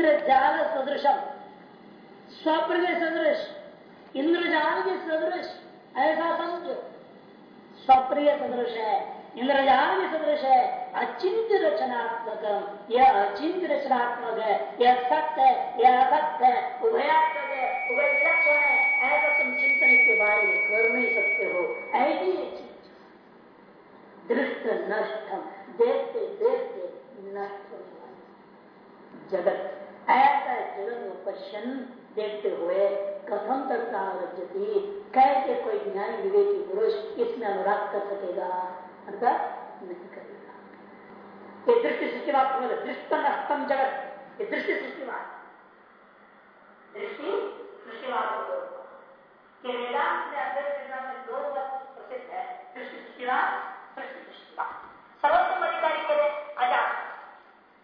इंद्रजाल सदृशम स्वप्र के सदृश। इंद्रजाल के सदृश। ऐसा समझो। स्वप्रिय सदृश है। इंद्रजाल के सदृश है। अचिंत रचनात्मक। यह अचिंत रचनात्मक है। यह सत्य है। यह असत्य है। उभयात्मक है। उभय है। ऐसा तुम चिंतन के बारे में कर नहीं सकते हो। ऐसी दृष्ट नष्टम देखते देखते नष्ट जगत। ऐसा जगत पश्चन देखते हुए कथम तक आगति कैसे कोई ज्ञानी विवेकी पुरुष इसमें अनुराग कर सकेगा? अर्थात नहीं करेगा। ये दृष्टि सृष्टिवाद दृष्ट नष्टम जगत। ये दृष्टि सृष्टिवाद दृष्टि सृष्टिवाद के वेदांत में दो प्रसिद्ध है। दृष्टि सृष्टि सृष्टिवाद सर्वोत्तम अधिकारी के अजात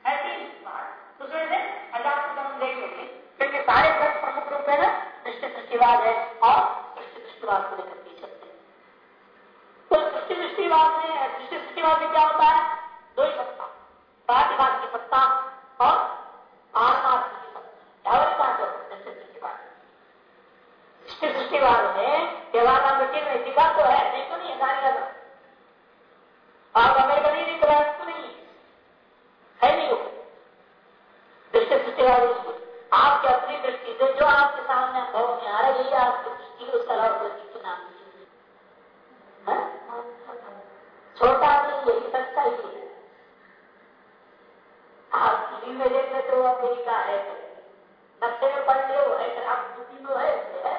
है तीन बात दूसरे से अजात को हम देख लेंगे क्योंकि सारे ग्रंथ प्रमुख रूप है ना दृष्टि सृष्टिवाद है, और दृष्टि दृष्टिवाद को लेकर पी सकते तो दृष्टि दृष्टिवाद में दृष्टि सृष्टिवाद में क्या होता है? दो ही सत्ता प्रातिभाग की सत्ता और आत्मार्थ की सत्ता दृष्टि सृष्टिवाद। दृष्टि सृष्टिवाद में व्यवहार मिट्टी में दिखा तो है, नहीं तो नहीं है गाड़ी लगा आप हमें नहीं दिख रहा है तो नहीं। है नहीं वो। दृष्टि सृष्टिवाद आपकी अपनी दृष्टि से जो आपके सामने अनुभव में आ रही है आपकी उसका और कोई के नाम छोटा भी यही सच्चा ही है। आप टीवी में देख लेते हो अमेरिका है नक्शे में पढ़ ले वो है आप बुद्धि में है।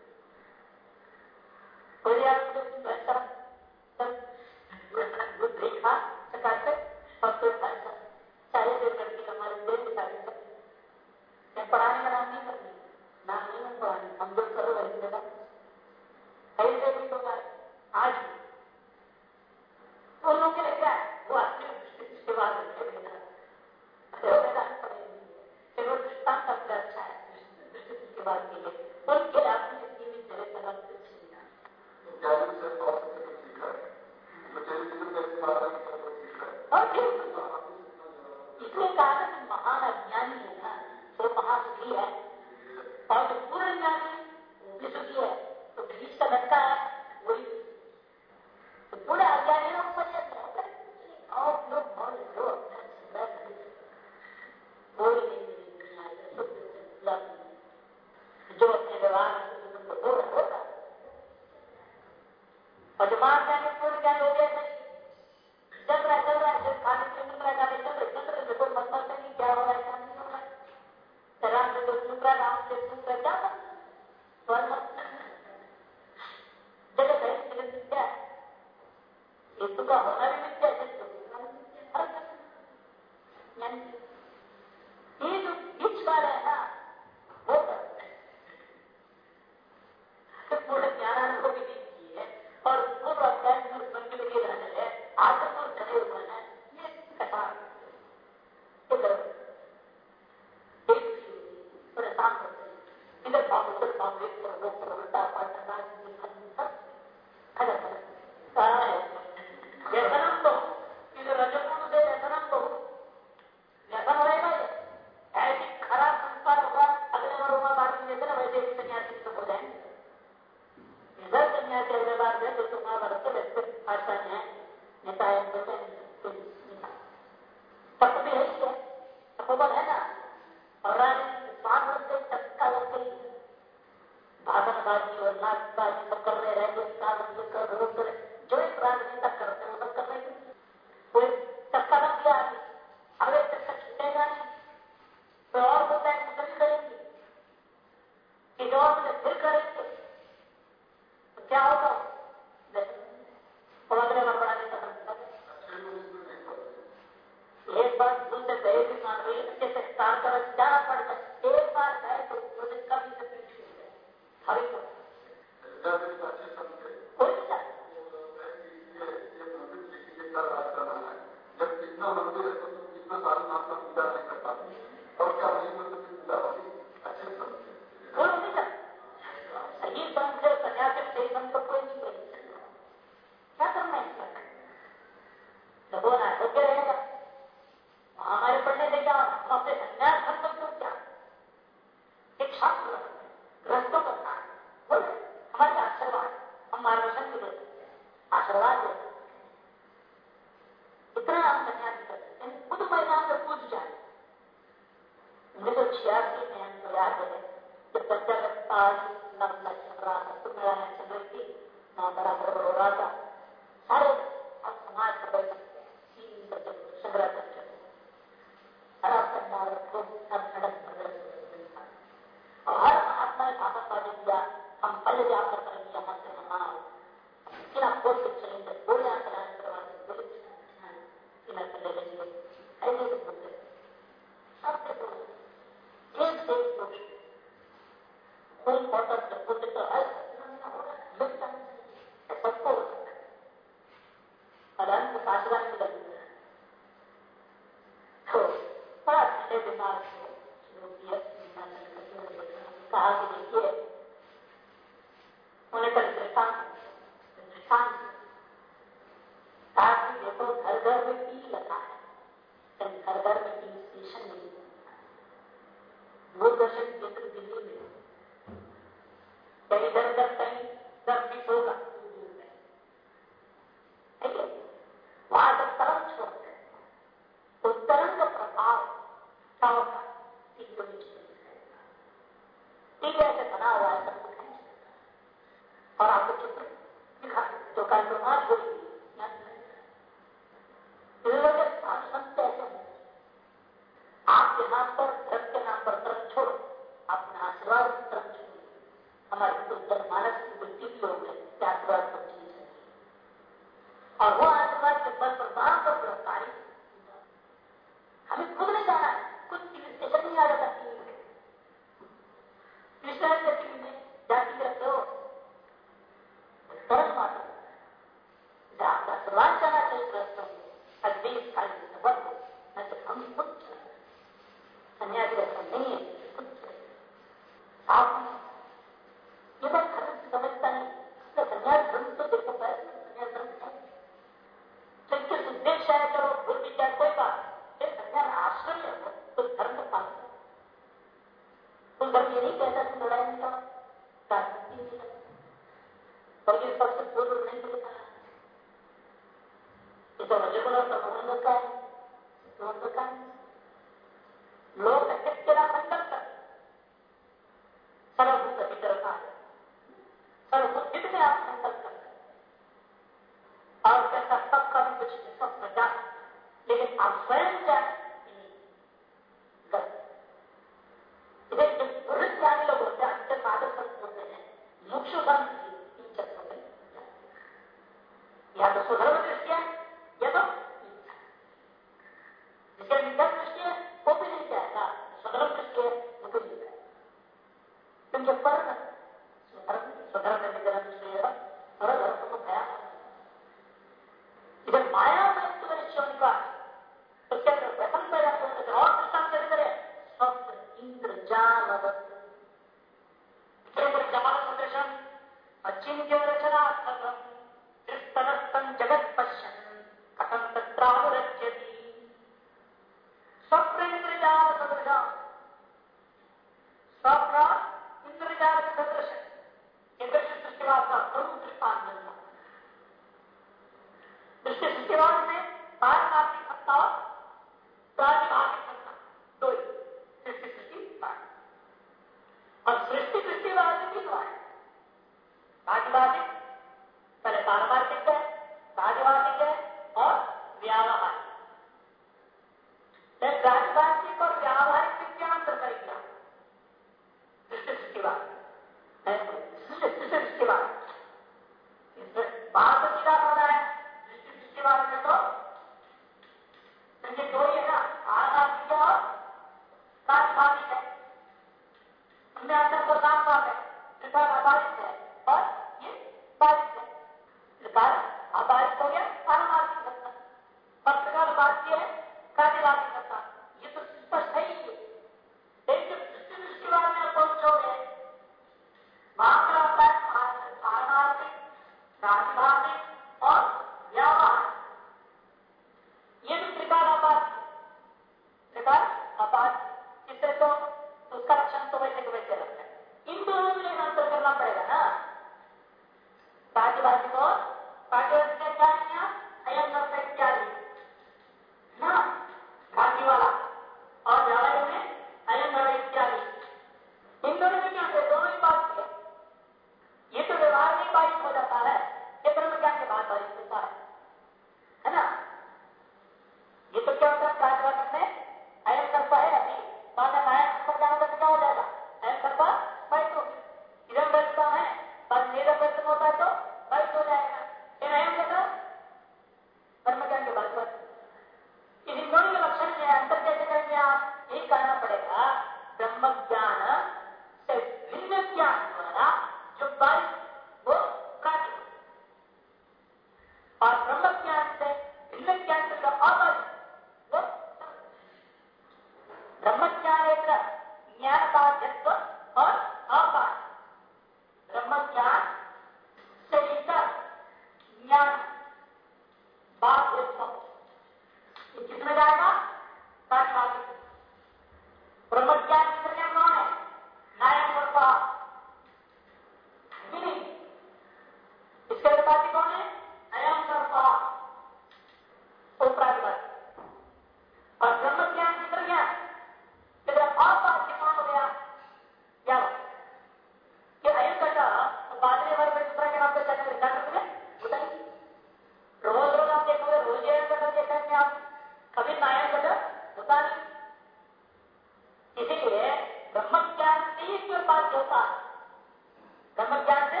ज्ञान से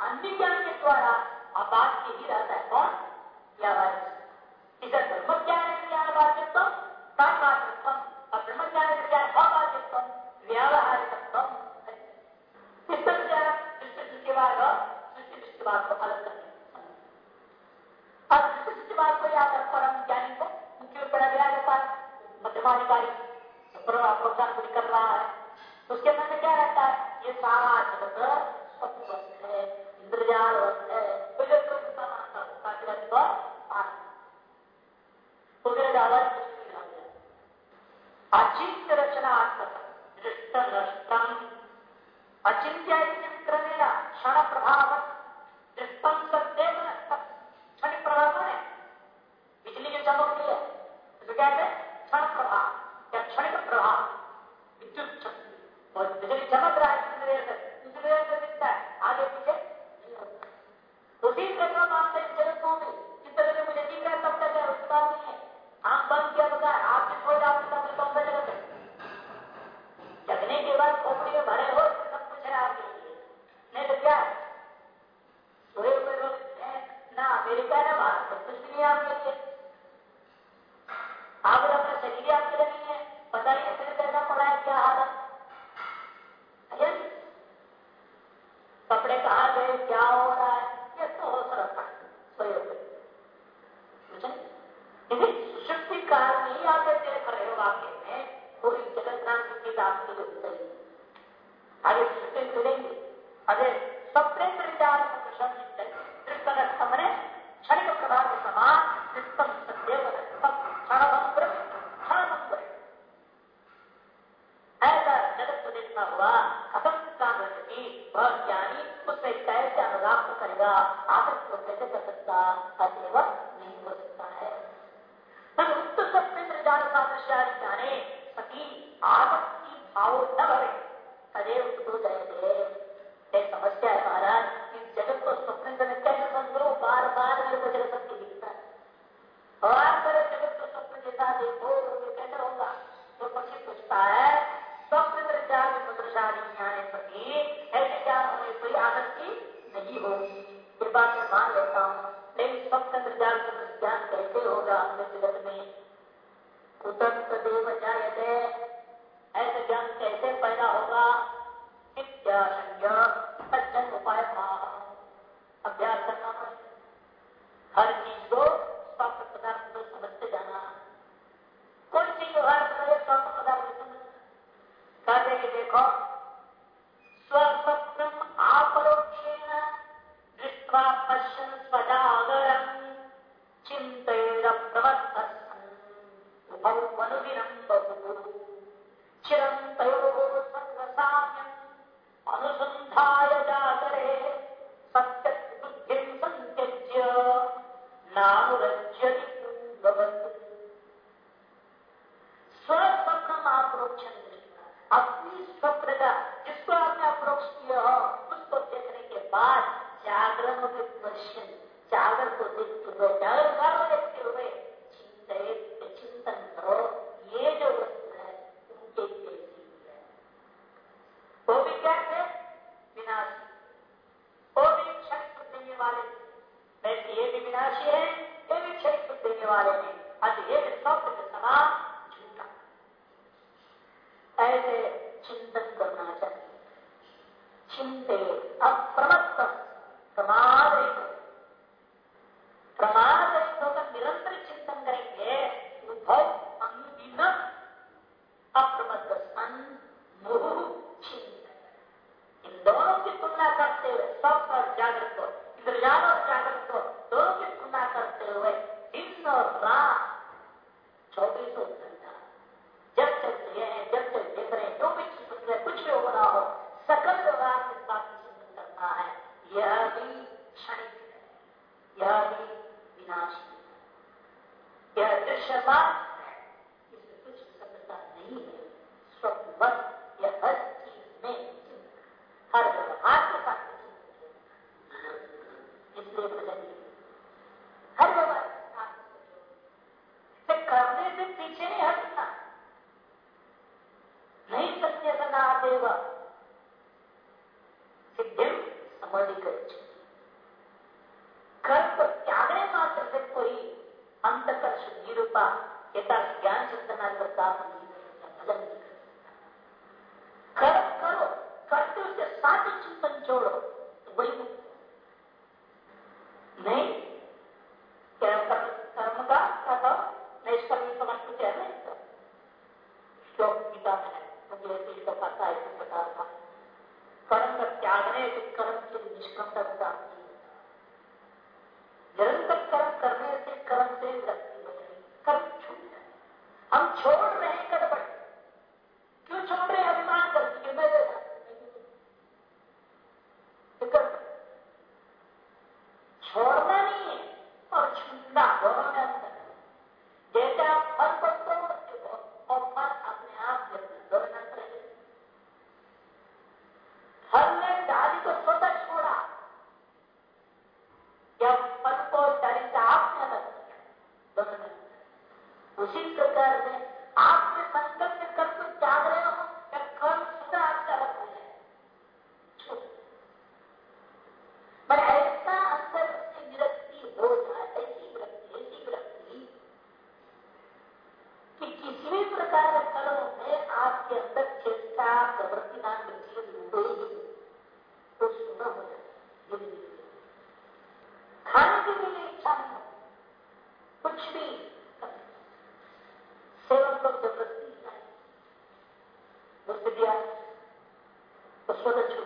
अन्य ज्ञान के द्वारा अपात के ही रहता है कौन? व्यावहारिक ब्रह्म ज्ञान ज्ञान वाचकम तत्वाचकम और ब्रह्म ज्ञान ज्ञान अवाचकम व्यावहारिकम को परम ज्ञानी को। मुख्य में मध्यमाधिकारी प्रोग्राम कर रहा है, उसके मन में क्या रहता है? ये सारा जगत 家了 तो स्वतः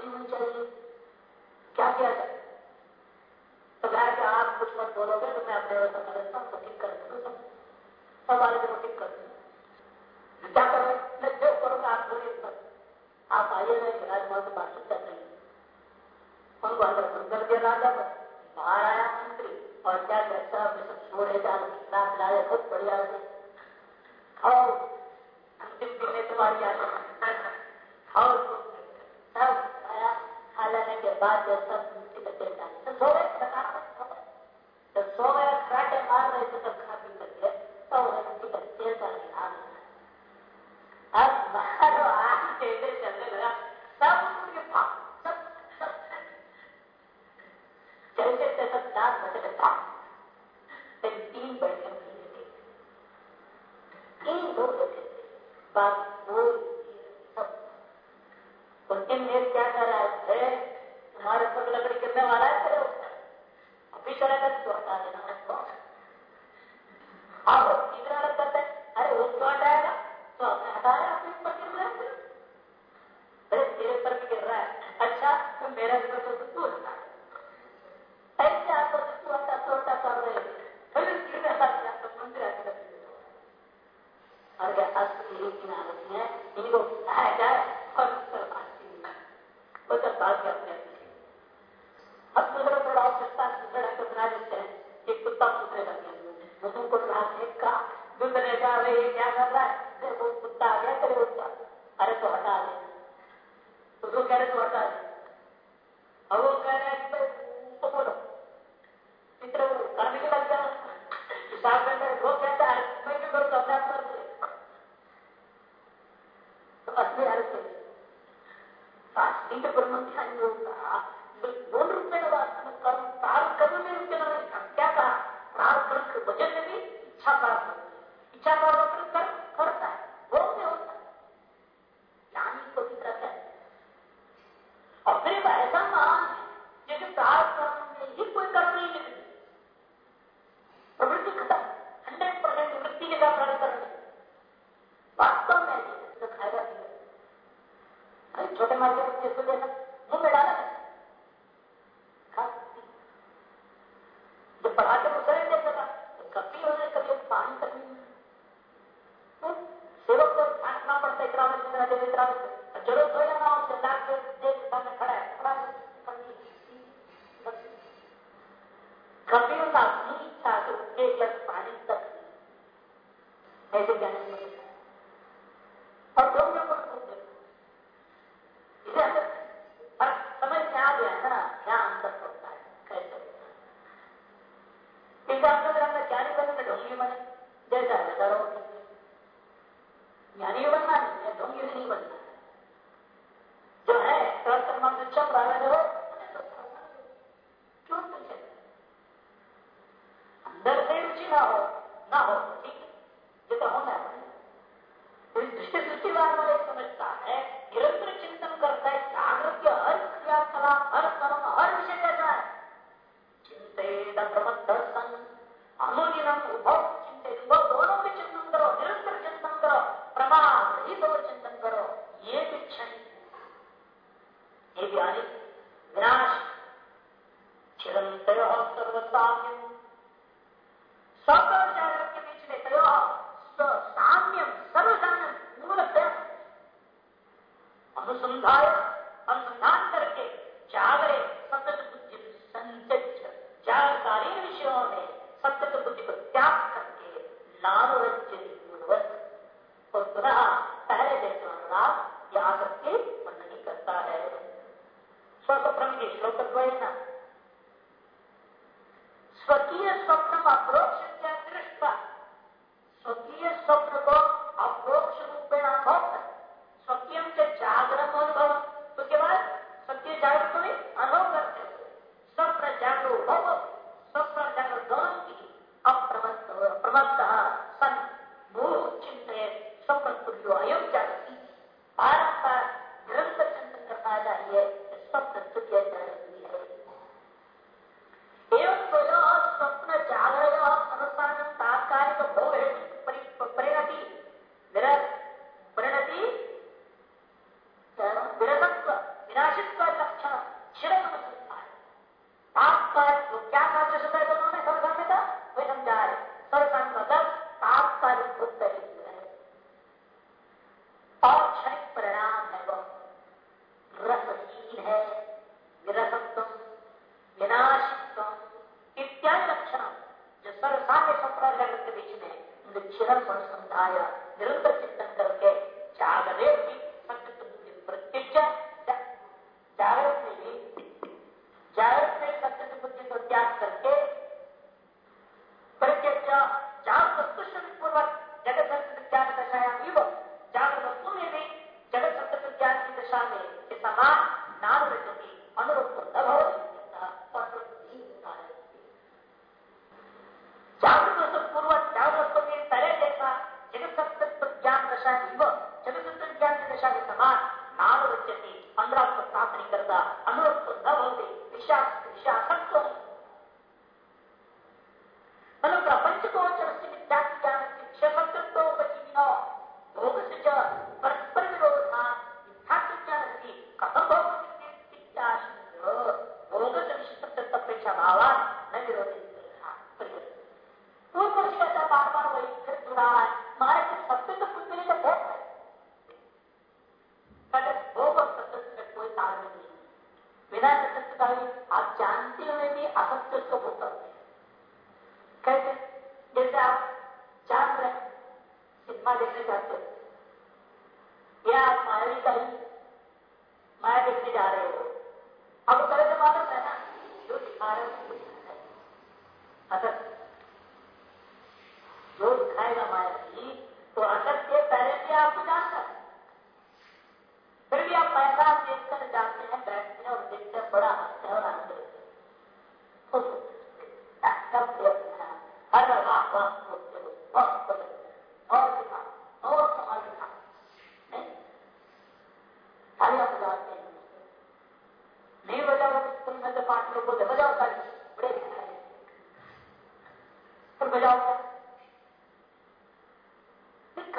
spiritually प्रमाद ही तो चिंतन करो।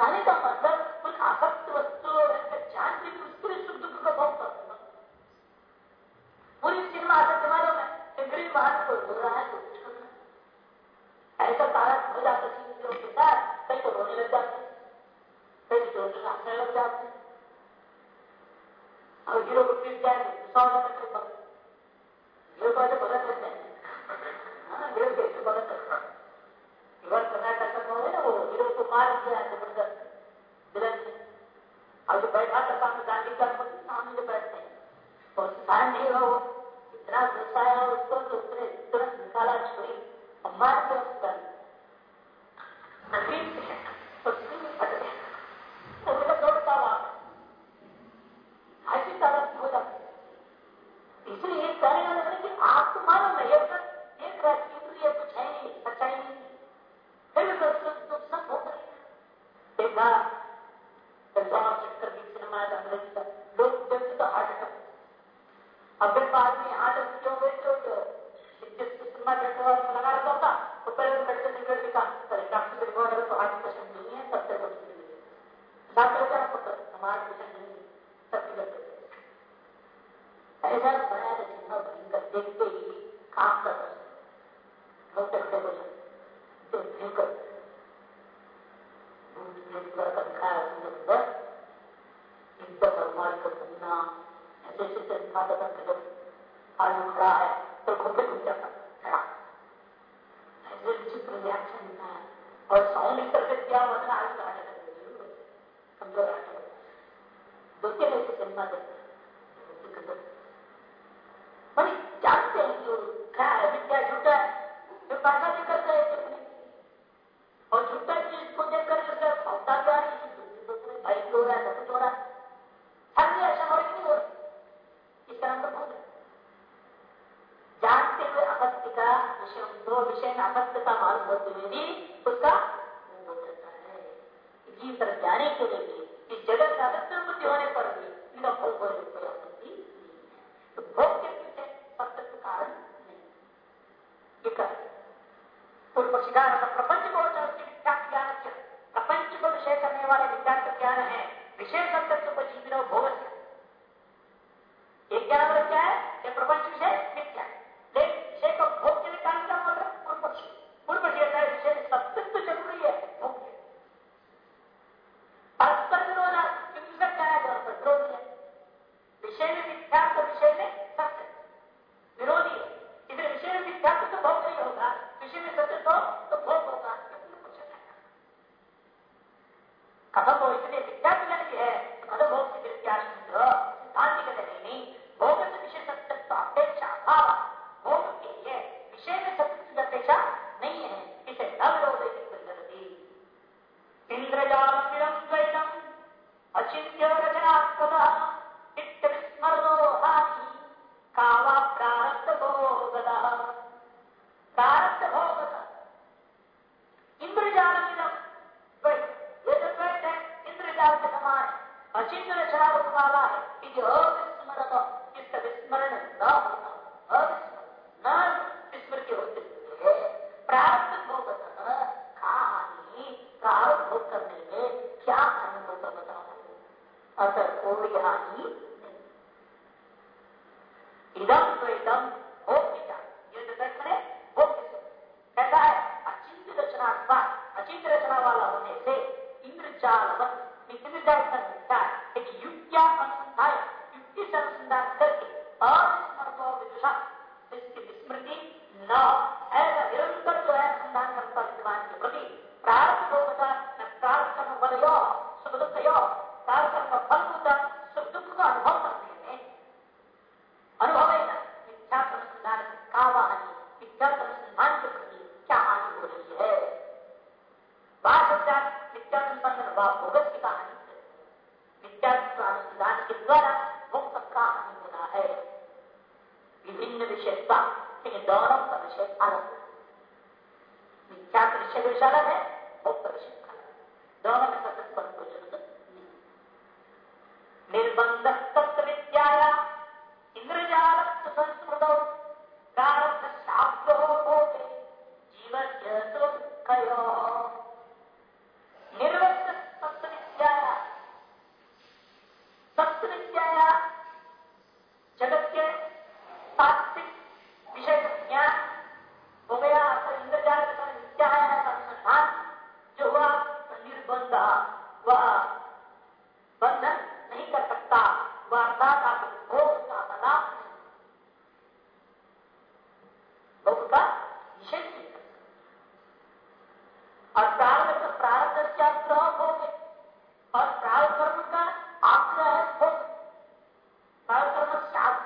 あれ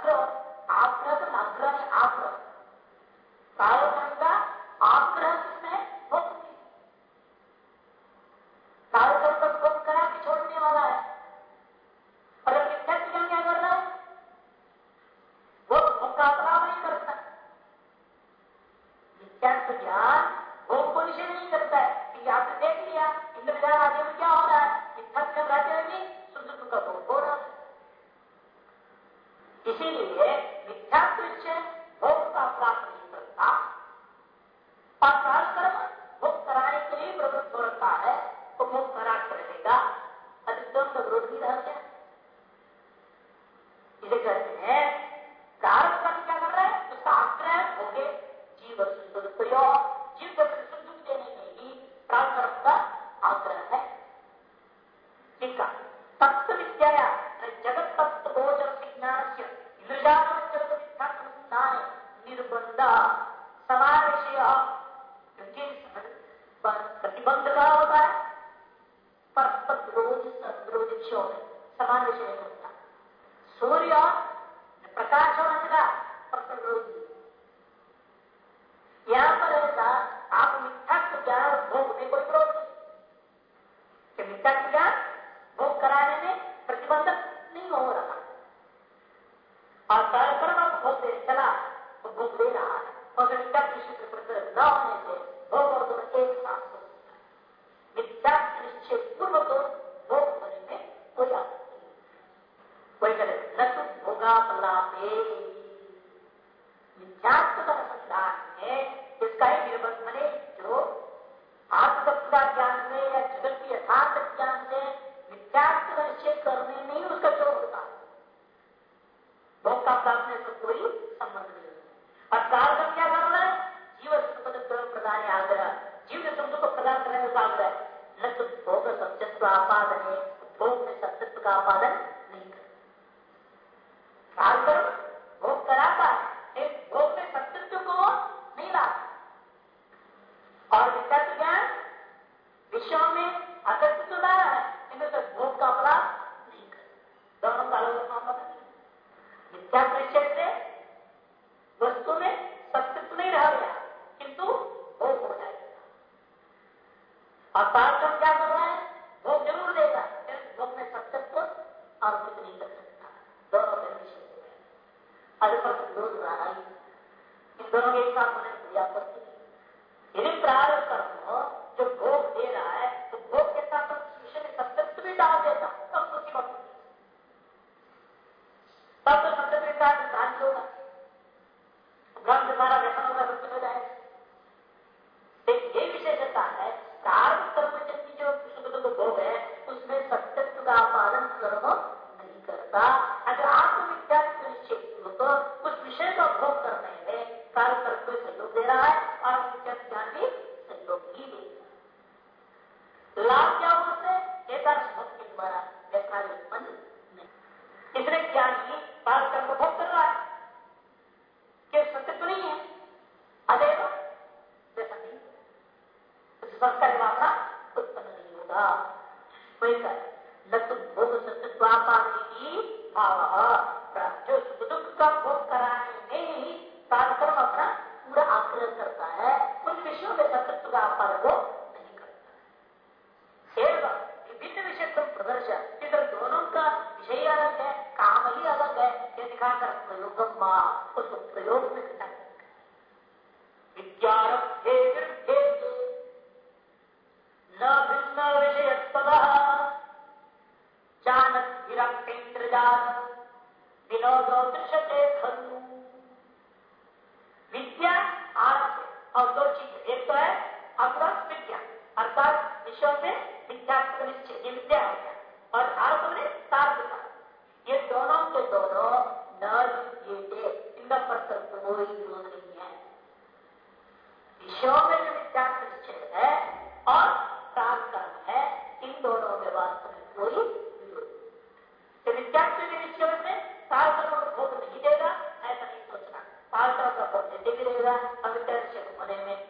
pastor that जो दुख का भोग कराने में ही कार्यक्रम अपना पूरा आग्रह करता है उन विषयों में सतत्व का आपार को नहीं करता एवं विभिन्न विषय प्रदर्शन इधर दोनों का विषय अलग है काम ही अलग है ये दिखाकर प्रयोग उसको प्रयोग में घटा विद्यारब्धे विरुद्धे न भिन्न विषय तदा जानत हिरा इंद्रजात विश्व में विख्यात सुनिश्चित विद्या और आरोप ने सार्थता ये दोनों के दोनों नर बेटे इनका परतर है। विषयों में जो विद्या है और सार्थक है, इन दोनों में वास्तव में कोई तो विरोध के विषय में सार्थक को भोग नहीं देगा, ऐसा नहीं सोचना। सार्थक का भोग देते भी रहेगा होने में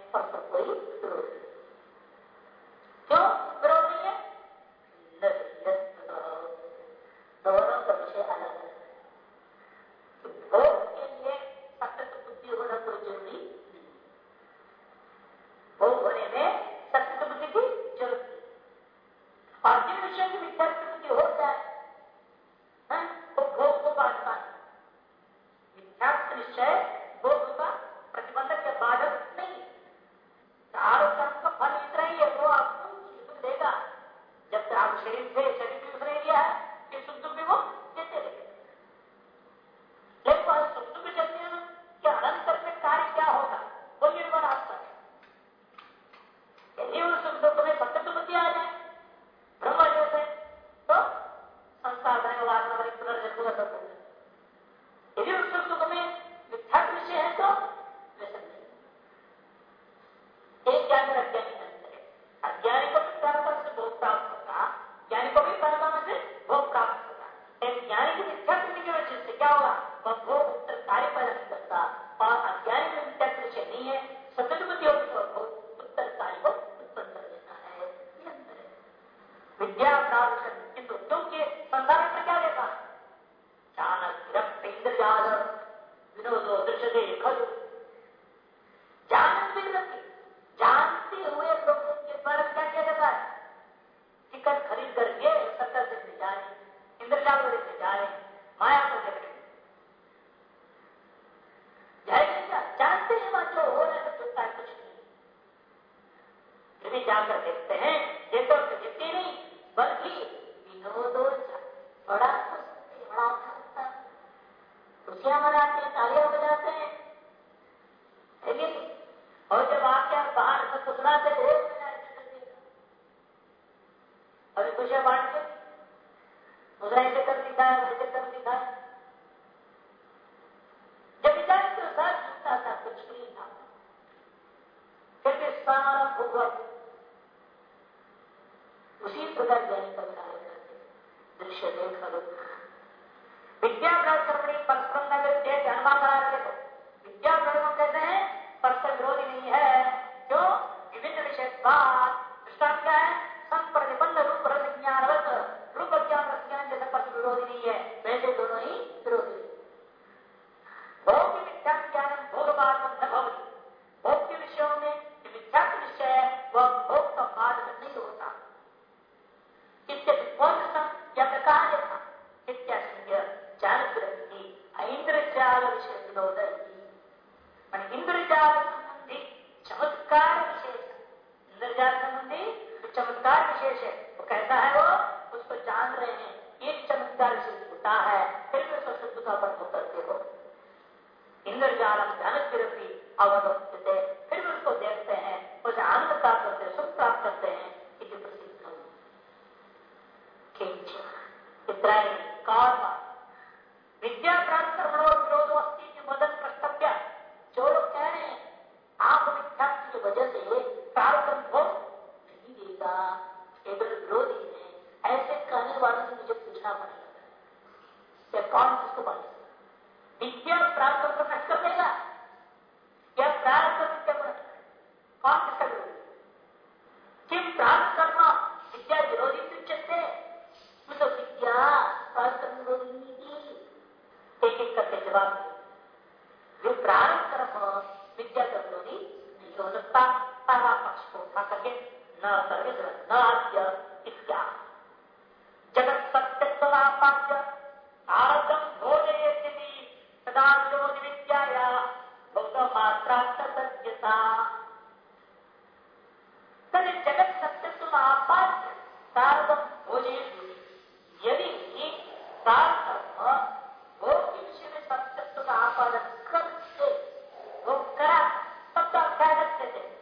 get Africa.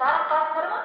सारा काम